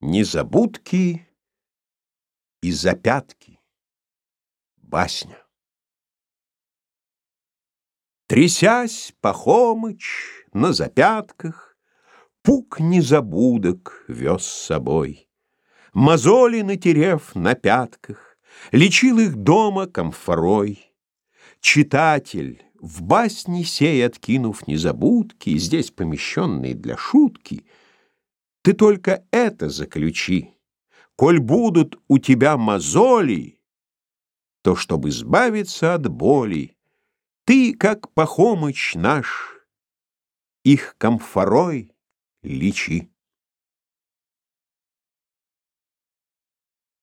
Незабудки и запятки. Басня. Трясясь, Пахомыч на запятках Пук незабудок вез с собой. Мозоли натерев на пятках, Лечил их дома комфорой. Читатель, в басне сей откинув незабудки, Здесь помещенные для шутки, Ты только это заключи. Коль будут у тебя мозоли, То, чтобы избавиться от боли, Ты, как Пахомыч наш, Их комфорой лечи.